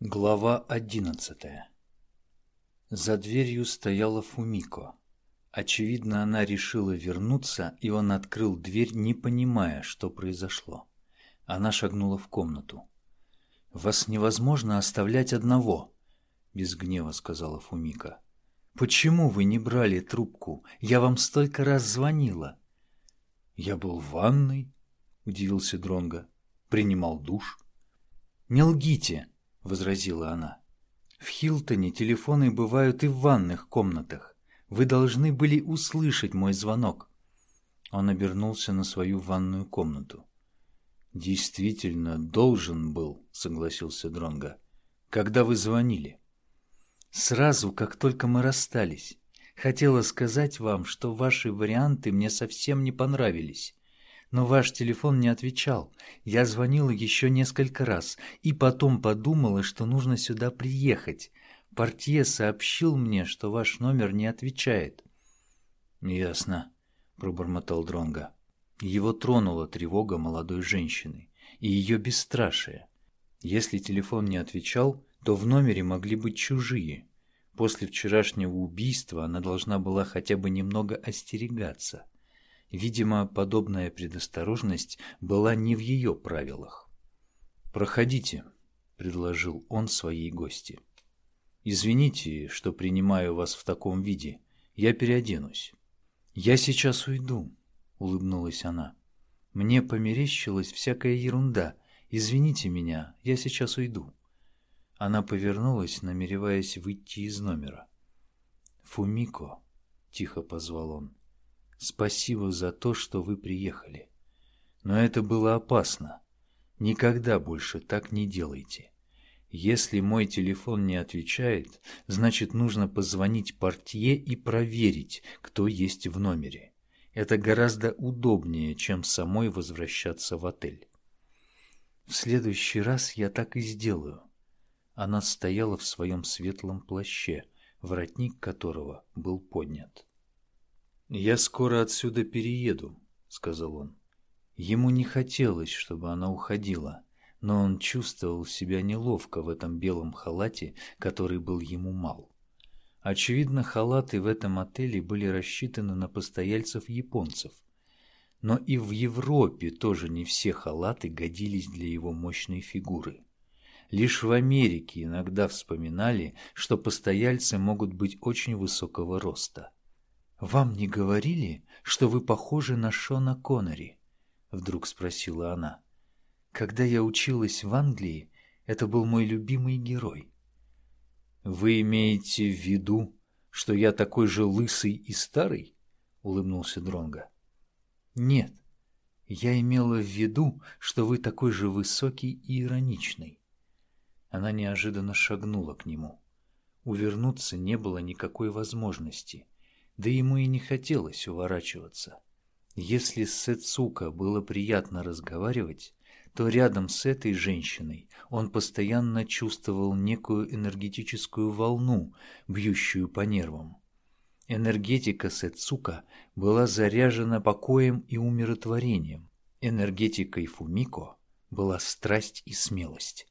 Глава одиннадцатая За дверью стояла Фумико. Очевидно, она решила вернуться, и он открыл дверь, не понимая, что произошло. Она шагнула в комнату. «Вас невозможно оставлять одного», — без гнева сказала Фумика. «Почему вы не брали трубку? Я вам столько раз звонила». «Я был в ванной», — удивился Дронго. «Принимал душ». «Не лгите», — возразила она. «В Хилтоне телефоны бывают и в ванных комнатах. Вы должны были услышать мой звонок». Он обернулся на свою ванную комнату. «Действительно, должен был», — согласился Дронга. «Когда вы звонили?» «Сразу, как только мы расстались. Хотела сказать вам, что ваши варианты мне совсем не понравились. Но ваш телефон не отвечал. Я звонила еще несколько раз и потом подумала, что нужно сюда приехать. Портье сообщил мне, что ваш номер не отвечает». «Ясно», — пробормотал Дронга. Его тронула тревога молодой женщины и ее бесстрашие. Если телефон не отвечал, то в номере могли быть чужие. После вчерашнего убийства она должна была хотя бы немного остерегаться. Видимо, подобная предосторожность была не в ее правилах. «Проходите», — предложил он своей гости. «Извините, что принимаю вас в таком виде. Я переоденусь». «Я сейчас уйду», — улыбнулась она. «Мне померещилась всякая ерунда. Извините меня, я сейчас уйду». Она повернулась, намереваясь выйти из номера. «Фумико», — тихо позвал он, — «спасибо за то, что вы приехали. Но это было опасно. Никогда больше так не делайте. Если мой телефон не отвечает, значит, нужно позвонить портье и проверить, кто есть в номере. Это гораздо удобнее, чем самой возвращаться в отель. В следующий раз я так и сделаю. Она стояла в своем светлом плаще, воротник которого был поднят. «Я скоро отсюда перееду», — сказал он. Ему не хотелось, чтобы она уходила, но он чувствовал себя неловко в этом белом халате, который был ему мал. Очевидно, халаты в этом отеле были рассчитаны на постояльцев-японцев. Но и в Европе тоже не все халаты годились для его мощной фигуры. Лишь в Америке иногда вспоминали, что постояльцы могут быть очень высокого роста. «Вам не говорили, что вы похожи на Шона Коннери?» — вдруг спросила она. «Когда я училась в Англии, это был мой любимый герой». «Вы имеете в виду, что я такой же лысый и старый?» — улыбнулся Дронга. «Нет, я имела в виду, что вы такой же высокий и ироничный». Она неожиданно шагнула к нему. Увернуться не было никакой возможности, да ему и не хотелось уворачиваться. Если с Сэцука было приятно разговаривать, то рядом с этой женщиной он постоянно чувствовал некую энергетическую волну, бьющую по нервам. Энергетика Сэцука была заряжена покоем и умиротворением. Энергетикой Фумико была страсть и смелость.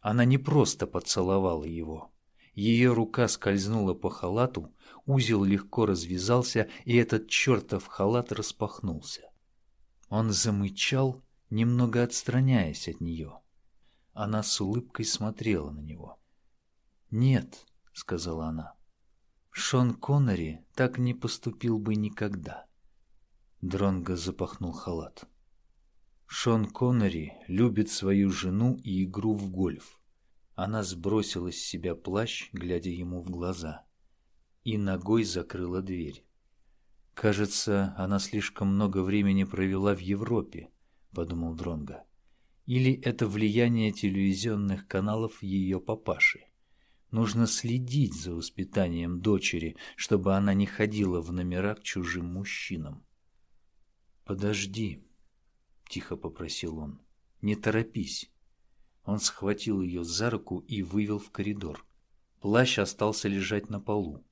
Она не просто поцеловала его. Ее рука скользнула по халату, узел легко развязался, и этот чертов халат распахнулся. Он замычал немного отстраняясь от нее. Она с улыбкой смотрела на него. «Нет», — сказала она, — «Шон Коннери так не поступил бы никогда». Дронго запахнул халат. Шон Коннери любит свою жену и игру в гольф. Она сбросила с себя плащ, глядя ему в глаза, и ногой закрыла дверь. Кажется, она слишком много времени провела в Европе, — подумал Дронга. Или это влияние телевизионных каналов ее папаши. Нужно следить за воспитанием дочери, чтобы она не ходила в номера к чужим мужчинам. «Подожди», — тихо попросил он, — «не торопись». Он схватил ее за руку и вывел в коридор. Плащ остался лежать на полу.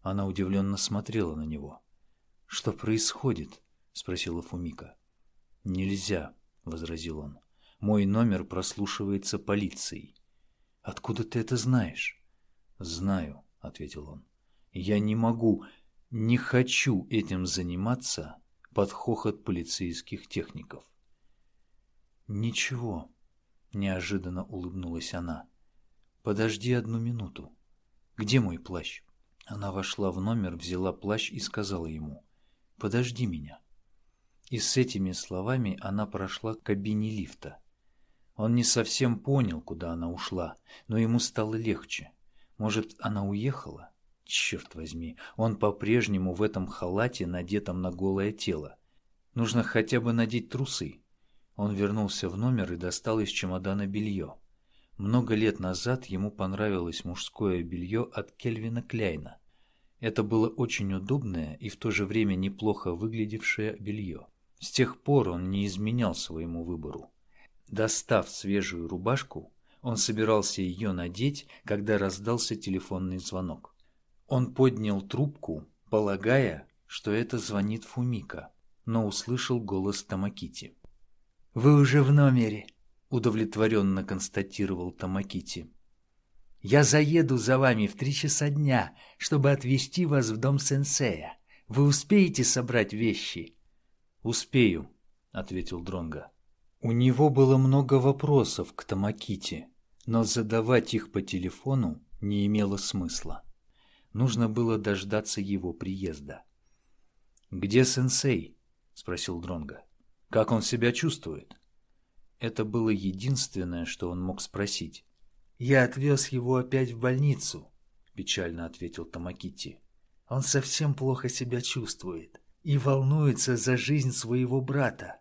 Она удивленно смотрела на него. «Что происходит?» — спросила Фумика. «Нельзя», — возразил он. «Мой номер прослушивается полицией». Откуда ты это знаешь? Знаю, ответил он. Я не могу, не хочу этим заниматься под хохот полицейских техников. Ничего, неожиданно улыбнулась она. Подожди одну минуту. Где мой плащ? Она вошла в номер, взяла плащ и сказала ему: "Подожди меня". И с этими словами она прошла к кабине лифта. Он не совсем понял, куда она ушла, но ему стало легче. Может, она уехала? Черт возьми, он по-прежнему в этом халате, надетом на голое тело. Нужно хотя бы надеть трусы. Он вернулся в номер и достал из чемодана белье. Много лет назад ему понравилось мужское белье от Кельвина Кляйна. Это было очень удобное и в то же время неплохо выглядевшее белье. С тех пор он не изменял своему выбору. Достав свежую рубашку, он собирался ее надеть, когда раздался телефонный звонок. Он поднял трубку, полагая, что это звонит Фумика, но услышал голос Тамакити. «Вы уже в номере», — удовлетворенно констатировал Тамакити. «Я заеду за вами в три часа дня, чтобы отвезти вас в дом сенсея. Вы успеете собрать вещи?» «Успею», — ответил Дронга. У него было много вопросов к Тамакити, но задавать их по телефону не имело смысла. Нужно было дождаться его приезда. «Где сенсей?» — спросил Дронга. «Как он себя чувствует?» Это было единственное, что он мог спросить. «Я отвез его опять в больницу», — печально ответил Тамакити. «Он совсем плохо себя чувствует и волнуется за жизнь своего брата.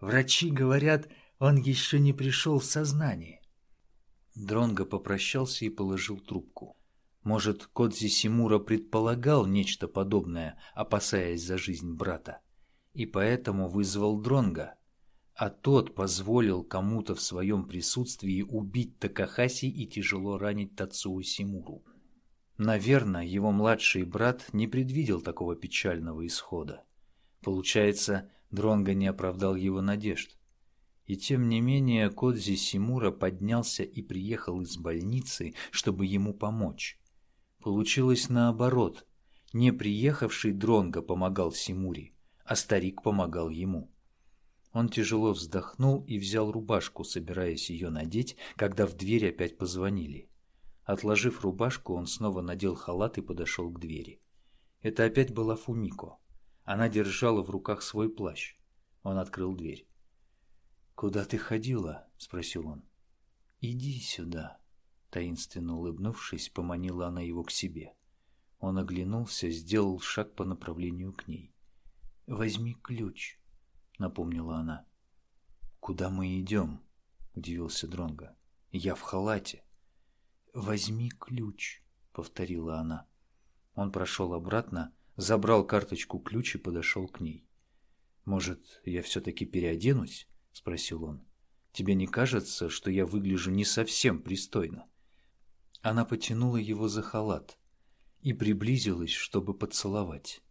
Врачи говорят, он еще не пришел в сознание. Дронго попрощался и положил трубку. Может, Кодзи Симура предполагал нечто подобное, опасаясь за жизнь брата, и поэтому вызвал Дронга, а тот позволил кому-то в своем присутствии убить Такахаси и тяжело ранить Тацуо Симуру. Наверное, его младший брат не предвидел такого печального исхода. Получается, Дронго не оправдал его надежд. И тем не менее Кодзи Симура поднялся и приехал из больницы, чтобы ему помочь. Получилось наоборот. Не приехавший Дронго помогал Симуре, а старик помогал ему. Он тяжело вздохнул и взял рубашку, собираясь ее надеть, когда в дверь опять позвонили. Отложив рубашку, он снова надел халат и подошел к двери. Это опять была Фумико. Она держала в руках свой плащ. Он открыл дверь. «Куда ты ходила?» — спросил он. «Иди сюда», — таинственно улыбнувшись, поманила она его к себе. Он оглянулся, сделал шаг по направлению к ней. «Возьми ключ», — напомнила она. «Куда мы идем?» — удивился Дронго. «Я в халате». «Возьми ключ», — повторила она. Он прошел обратно, забрал карточку ключ и подошел к ней. «Может, я все-таки переоденусь?» — спросил он. «Тебе не кажется, что я выгляжу не совсем пристойно?» Она потянула его за халат и приблизилась, чтобы поцеловать.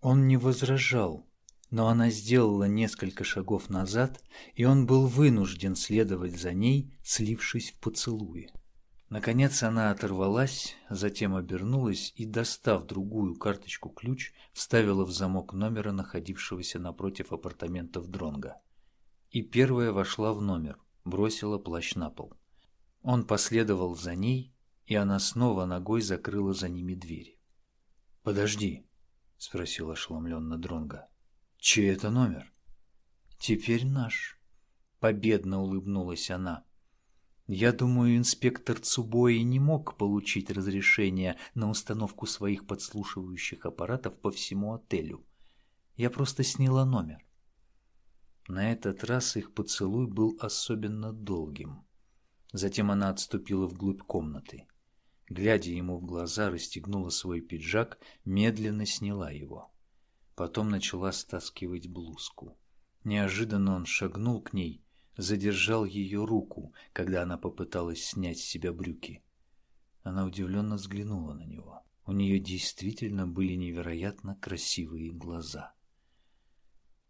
Он не возражал, но она сделала несколько шагов назад, и он был вынужден следовать за ней, слившись в поцелуе. Наконец она оторвалась, затем обернулась и, достав другую карточку-ключ, вставила в замок номера, находившегося напротив апартаментов Дронга. И первая вошла в номер, бросила плащ на пол. Он последовал за ней, и она снова ногой закрыла за ними дверь. «Подожди», — спросил ошеломленно Дронга. «Чей это номер?» «Теперь наш», — победно улыбнулась она. Я думаю, инспектор Цубои не мог получить разрешение на установку своих подслушивающих аппаратов по всему отелю. Я просто сняла номер. На этот раз их поцелуй был особенно долгим. Затем она отступила вглубь комнаты. Глядя ему в глаза, расстегнула свой пиджак, медленно сняла его. Потом начала стаскивать блузку. Неожиданно он шагнул к ней задержал ее руку, когда она попыталась снять с себя брюки. Она удивленно взглянула на него. У нее действительно были невероятно красивые глаза.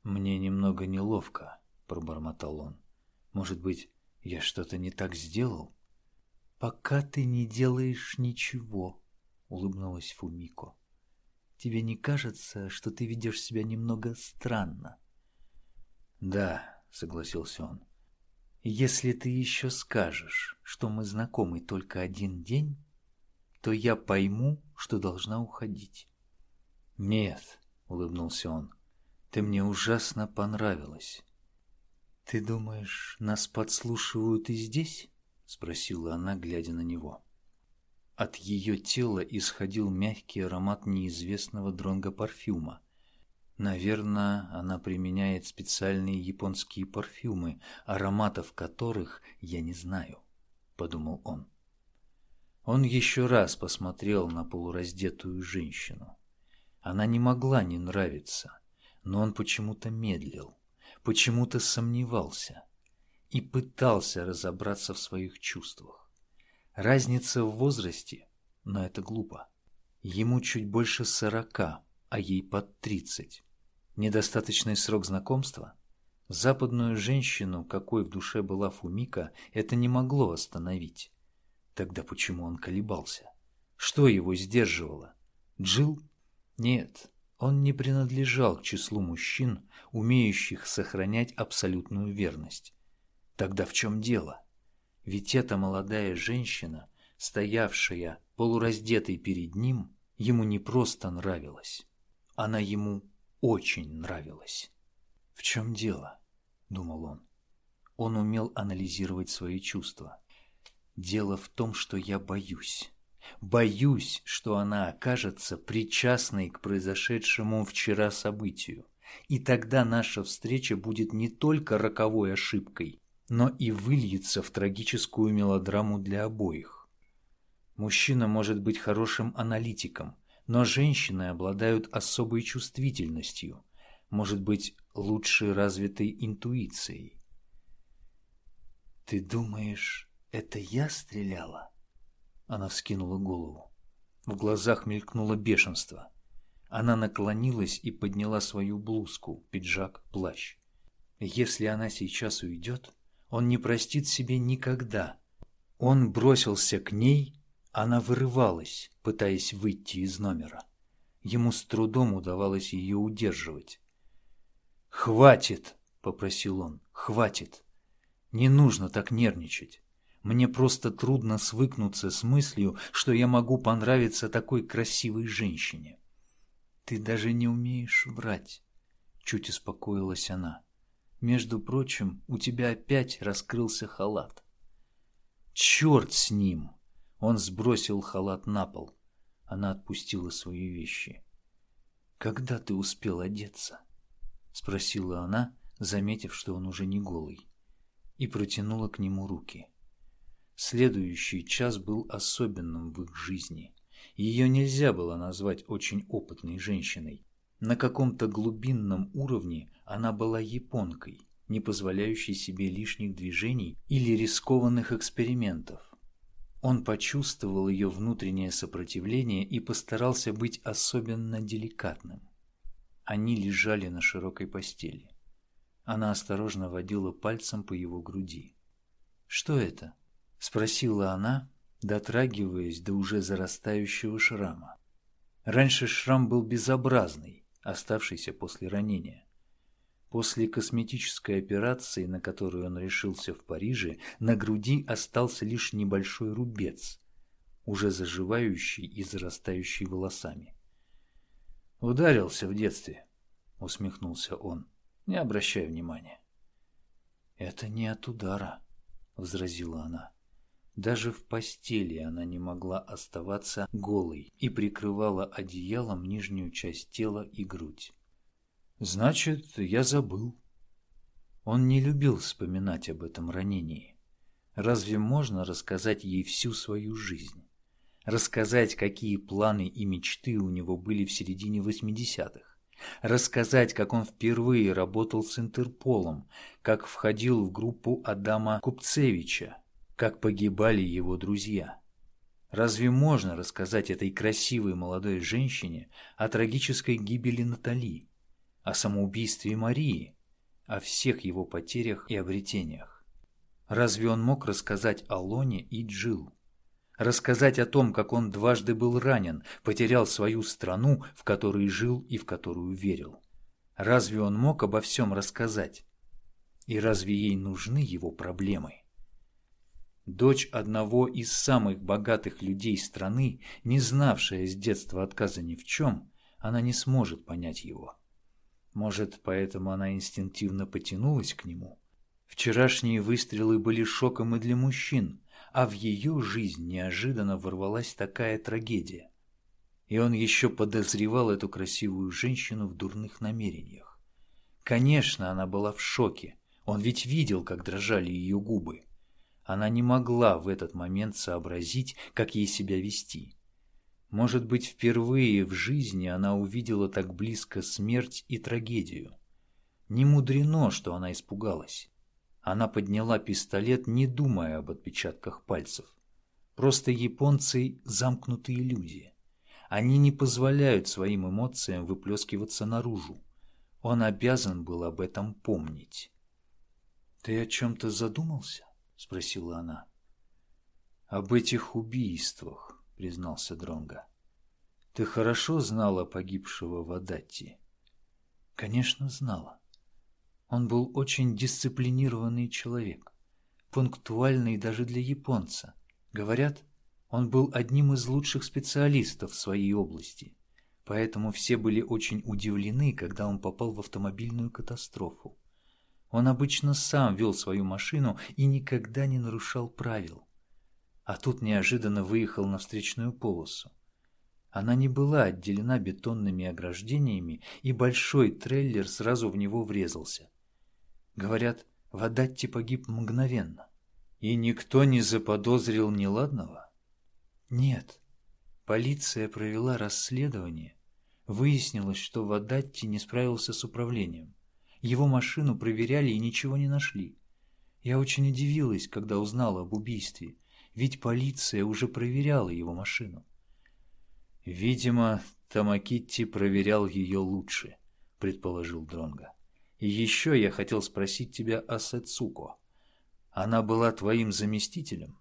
«Мне немного неловко», — пробормотал он. «Может быть, я что-то не так сделал?» «Пока ты не делаешь ничего», — улыбнулась Фумико. «Тебе не кажется, что ты ведешь себя немного странно?» «Да», — согласился он. «Если ты еще скажешь, что мы знакомы только один день, то я пойму, что должна уходить». «Нет», — улыбнулся он, — «ты мне ужасно понравилась». «Ты думаешь, нас подслушивают и здесь?» — спросила она, глядя на него. От ее тела исходил мягкий аромат неизвестного дронга парфюма. Наверное, она применяет специальные японские парфюмы, ароматов которых я не знаю, — подумал он. Он еще раз посмотрел на полураздетую женщину. Она не могла не нравиться, но он почему-то медлил, почему-то сомневался и пытался разобраться в своих чувствах. Разница в возрасте, но это глупо. Ему чуть больше сорока, а ей под тридцать. Недостаточный срок знакомства? Западную женщину, какой в душе была Фумика, это не могло остановить. Тогда почему он колебался? Что его сдерживало? Джил? Нет, он не принадлежал к числу мужчин, умеющих сохранять абсолютную верность. Тогда в чем дело? Ведь эта молодая женщина, стоявшая полураздетой перед ним, ему не просто нравилась. Она ему очень нравилась. «В чем дело?» – думал он. Он умел анализировать свои чувства. «Дело в том, что я боюсь. Боюсь, что она окажется причастной к произошедшему вчера событию. И тогда наша встреча будет не только роковой ошибкой, но и выльется в трагическую мелодраму для обоих. Мужчина может быть хорошим аналитиком, но женщины обладают особой чувствительностью, может быть, лучше развитой интуицией. «Ты думаешь, это я стреляла?» Она вскинула голову. В глазах мелькнуло бешенство. Она наклонилась и подняла свою блузку, пиджак, плащ. Если она сейчас уйдет, он не простит себе никогда. Он бросился к ней она вырывалась, пытаясь выйти из номера. Ему с трудом удавалось ее удерживать. «Хватит!» — попросил он. «Хватит! Не нужно так нервничать. Мне просто трудно свыкнуться с мыслью, что я могу понравиться такой красивой женщине. Ты даже не умеешь врать», — чуть успокоилась она. «Между прочим, у тебя опять раскрылся халат». «Черт с ним!» Он сбросил халат на пол. Она отпустила свои вещи. «Когда ты успел одеться?» — спросила она, заметив, что он уже не голый, и протянула к нему руки. Следующий час был особенным в их жизни. Ее нельзя было назвать очень опытной женщиной. На каком-то глубинном уровне она была японкой, не позволяющей себе лишних движений или рискованных экспериментов. Он почувствовал ее внутреннее сопротивление и постарался быть особенно деликатным. Они лежали на широкой постели. Она осторожно водила пальцем по его груди. «Что это?» – спросила она, дотрагиваясь до уже зарастающего шрама. Раньше шрам был безобразный, оставшийся после ранения. После косметической операции, на которую он решился в Париже, на груди остался лишь небольшой рубец, уже заживающий и зарастающий волосами. «Ударился в детстве», — усмехнулся он, не обращая внимания. «Это не от удара», — возразила она. Даже в постели она не могла оставаться голой и прикрывала одеялом нижнюю часть тела и грудь. Значит, я забыл. Он не любил вспоминать об этом ранении. Разве можно рассказать ей всю свою жизнь? Рассказать, какие планы и мечты у него были в середине 80-х? Рассказать, как он впервые работал с Интерполом, как входил в группу Адама Купцевича, как погибали его друзья? Разве можно рассказать этой красивой молодой женщине о трагической гибели Натали? О самоубийстве Марии, о всех его потерях и обретениях. Разве он мог рассказать о Лоне и Джил, Рассказать о том, как он дважды был ранен, потерял свою страну, в которой жил и в которую верил. Разве он мог обо всем рассказать? И разве ей нужны его проблемы? Дочь одного из самых богатых людей страны, не знавшая с детства отказа ни в чем, она не сможет понять его. Может, поэтому она инстинктивно потянулась к нему? Вчерашние выстрелы были шоком и для мужчин, а в ее жизнь неожиданно ворвалась такая трагедия. И он еще подозревал эту красивую женщину в дурных намерениях. Конечно, она была в шоке. Он ведь видел, как дрожали ее губы. Она не могла в этот момент сообразить, как ей себя вести. Может быть, впервые в жизни она увидела так близко смерть и трагедию. Не мудрено, что она испугалась. Она подняла пистолет, не думая об отпечатках пальцев. Просто японцы – замкнутые люди. Они не позволяют своим эмоциям выплескиваться наружу. Он обязан был об этом помнить. «Ты о чем-то задумался?» – спросила она. «Об этих убийствах», – признался Дронга. «Ты хорошо знала погибшего в Адатти?» «Конечно, знала. Он был очень дисциплинированный человек, пунктуальный даже для японца. Говорят, он был одним из лучших специалистов в своей области, поэтому все были очень удивлены, когда он попал в автомобильную катастрофу. Он обычно сам вел свою машину и никогда не нарушал правил. А тут неожиданно выехал на встречную полосу. Она не была отделена бетонными ограждениями, и большой трейлер сразу в него врезался. Говорят, Вадатти погиб мгновенно. И никто не заподозрил неладного? Нет. Полиция провела расследование. Выяснилось, что Вадатти не справился с управлением. Его машину проверяли и ничего не нашли. Я очень удивилась, когда узнала об убийстве, ведь полиция уже проверяла его машину. Видимо, Тамакитти проверял ее лучше, предположил Дронга. И еще я хотел спросить тебя о Сэцуко. Она была твоим заместителем?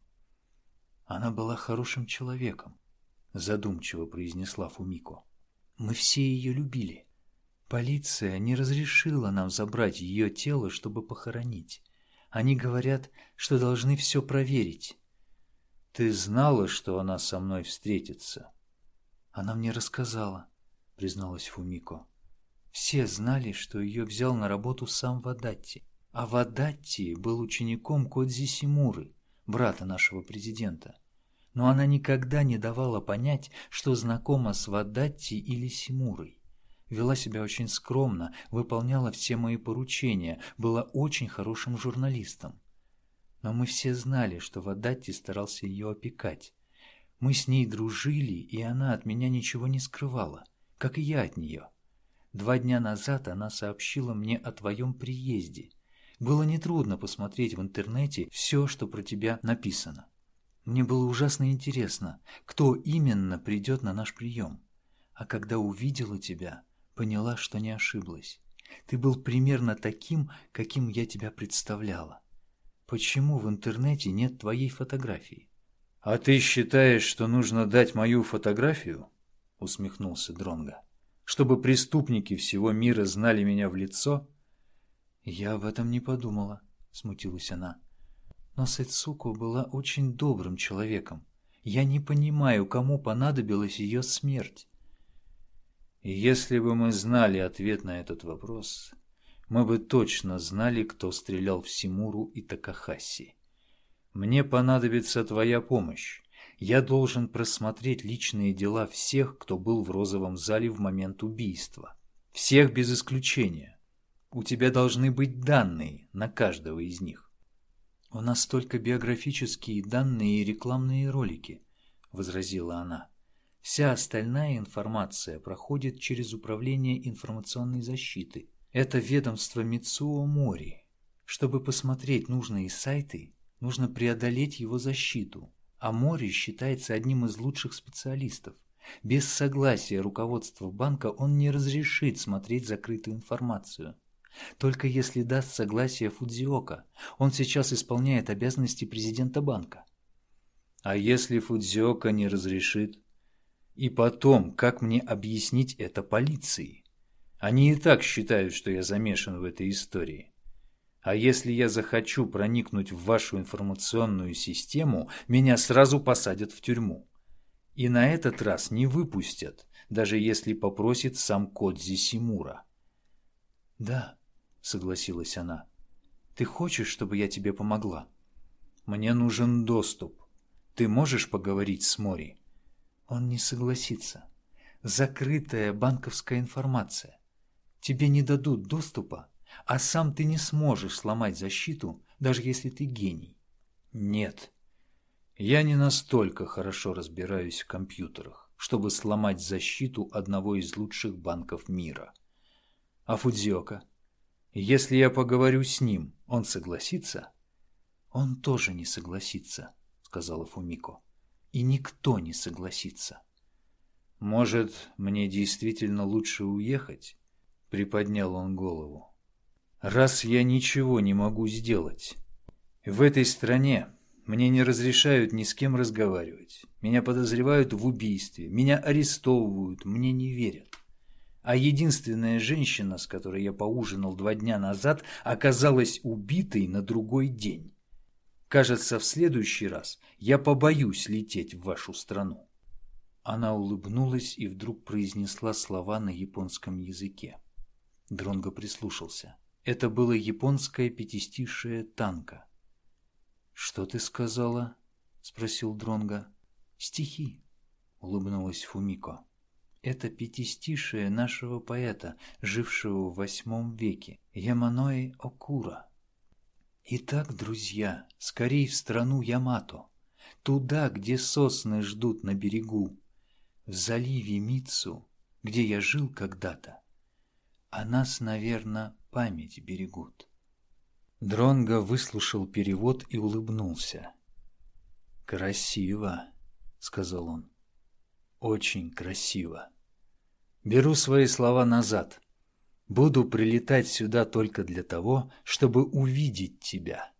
Она была хорошим человеком, задумчиво произнесла Фумико. Мы все ее любили. Полиция не разрешила нам забрать ее тело, чтобы похоронить. Они говорят, что должны все проверить. Ты знала, что она со мной встретится? Она мне рассказала, призналась Фумико. Все знали, что ее взял на работу сам Вадатти. А Вадатти был учеником Кодзи Симуры, брата нашего президента. Но она никогда не давала понять, что знакома с Вадатти или Симурой. Вела себя очень скромно, выполняла все мои поручения, была очень хорошим журналистом. Но мы все знали, что Вадатти старался ее опекать. Мы с ней дружили, и она от меня ничего не скрывала, как и я от нее. Два дня назад она сообщила мне о твоем приезде. Было нетрудно посмотреть в интернете все, что про тебя написано. Мне было ужасно интересно, кто именно придет на наш прием. А когда увидела тебя, поняла, что не ошиблась. Ты был примерно таким, каким я тебя представляла. Почему в интернете нет твоей фотографии? А ты считаешь, что нужно дать мою фотографию? усмехнулся Дронга чтобы преступники всего мира знали меня в лицо? Я об этом не подумала, смутилась она. Но Сэцуко была очень добрым человеком. Я не понимаю, кому понадобилась ее смерть. И если бы мы знали ответ на этот вопрос, мы бы точно знали, кто стрелял в Симуру и Такахаси. Мне понадобится твоя помощь. Я должен просмотреть личные дела всех, кто был в розовом зале в момент убийства. Всех без исключения. У тебя должны быть данные на каждого из них. У нас только биографические данные и рекламные ролики, возразила она. Вся остальная информация проходит через управление информационной защиты. Это ведомство Мицуо Мори. Чтобы посмотреть нужные сайты, нужно преодолеть его защиту, а Мори считается одним из лучших специалистов. Без согласия руководства банка он не разрешит смотреть закрытую информацию. Только если даст согласие Фудзиока. Он сейчас исполняет обязанности президента банка. А если Фудзиока не разрешит? И потом, как мне объяснить это полиции? Они и так считают, что я замешан в этой истории. А если я захочу проникнуть в вашу информационную систему, меня сразу посадят в тюрьму. И на этот раз не выпустят, даже если попросит сам Кодзи Симура. «Да», — согласилась она. «Ты хочешь, чтобы я тебе помогла?» «Мне нужен доступ. Ты можешь поговорить с Мори?» «Он не согласится. Закрытая банковская информация. Тебе не дадут доступа, а сам ты не сможешь сломать защиту, даже если ты гений». «Нет. Я не настолько хорошо разбираюсь в компьютерах, чтобы сломать защиту одного из лучших банков мира». А Фудзиока? Если я поговорю с ним, он согласится? Он тоже не согласится, сказала Фумико. И никто не согласится. Может, мне действительно лучше уехать? Приподнял он голову. Раз я ничего не могу сделать. В этой стране мне не разрешают ни с кем разговаривать. Меня подозревают в убийстве, меня арестовывают, мне не верят. А единственная женщина, с которой я поужинал два дня назад, оказалась убитой на другой день. Кажется, в следующий раз я побоюсь лететь в вашу страну. Она улыбнулась и вдруг произнесла слова на японском языке. Дронго прислушался. Это было японское пятистишее танка. «Что ты сказала?» — спросил Дронго. «Стихи», — улыбнулась Фумико. Это пятистишие нашего поэта, жившего в восьмом веке, Яманои Окура. Итак, друзья, скорей в страну Ямато, туда, где сосны ждут на берегу, в заливе Мицу, где я жил когда-то. А нас, наверное, память берегут. Дронго выслушал перевод и улыбнулся. «Красиво», — сказал он. Очень красиво. Беру свои слова назад. Буду прилетать сюда только для того, чтобы увидеть тебя.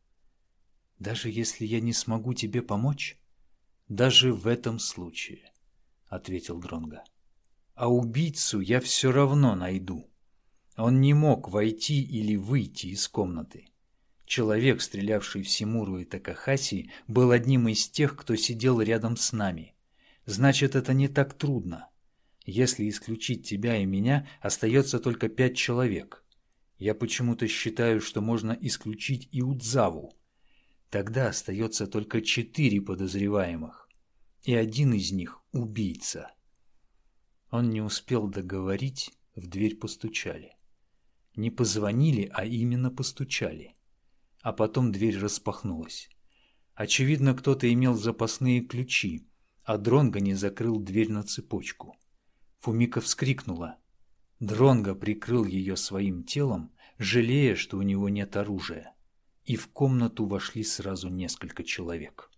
Даже если я не смогу тебе помочь? Даже в этом случае, ответил Дронга. А убийцу я все равно найду. Он не мог войти или выйти из комнаты. Человек, стрелявший в Симуру и Такахаси, был одним из тех, кто сидел рядом с нами. Значит, это не так трудно. Если исключить тебя и меня, остается только пять человек. Я почему-то считаю, что можно исключить и Удзаву. Тогда остается только четыре подозреваемых. И один из них – убийца. Он не успел договорить, в дверь постучали. Не позвонили, а именно постучали. А потом дверь распахнулась. Очевидно, кто-то имел запасные ключи, а Дронго не закрыл дверь на цепочку. Фумика вскрикнула. Дронго прикрыл ее своим телом, жалея, что у него нет оружия. И в комнату вошли сразу несколько человек.